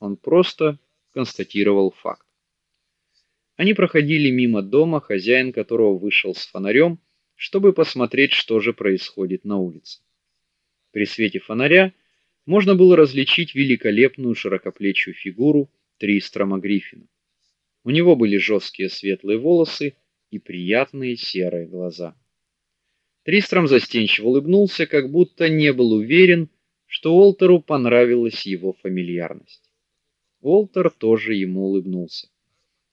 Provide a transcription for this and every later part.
Он просто констатировал факт. Они проходили мимо дома, хозяин которого вышел с фонарем, чтобы посмотреть, что же происходит на улице. При свете фонаря можно было различить великолепную широкоплечую фигуру Тристрама Гриффина. У него были жесткие светлые волосы и приятные серые глаза. Тристрам застенчиво улыбнулся, как будто не был уверен, что Уолтеру понравилась его фамильярность. Уолтер тоже ему улыбнулся.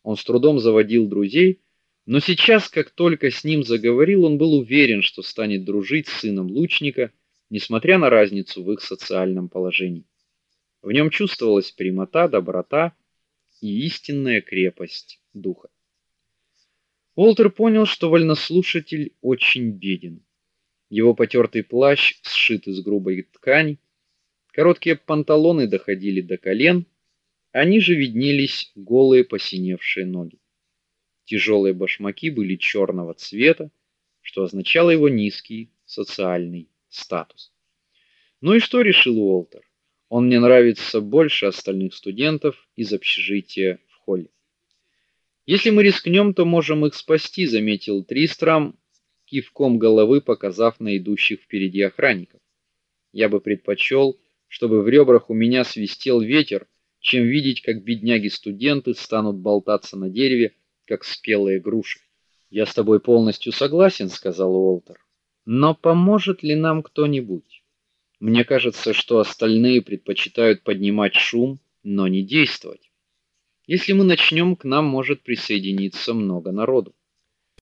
Он с трудом заводил друзей, но сейчас, как только с ним заговорил, он был уверен, что станет дружить с сыном лучника, несмотря на разницу в их социальном положении. В нем чувствовалась прямота, доброта и истинная крепость духа. Уолтер понял, что вольнослушатель очень беден. Его потертый плащ сшит из грубой ткани, короткие панталоны доходили до колен, они же виднелись голые посиневшие ноги. Тяжелые башмаки были черного цвета, что означало его низкий социальный статус. Ну и что решил Уолтер? Он мне нравится больше остальных студентов из общежития в холле. Если мы рискнем, то можем их спасти, заметил Тристрам, кивком головы показав на идущих впереди охранников. Я бы предпочел, чтобы в ребрах у меня свистел ветер, чем видеть, как бедняги-студенты станут болтаться на дереве, как спелые груши. Я с тобой полностью согласен, сказал Уолтер. Но поможет ли нам кто-нибудь? Мне кажется, что остальные предпочитают поднимать шум, но не действовать. Если мы начнем, к нам может присоединиться много народу.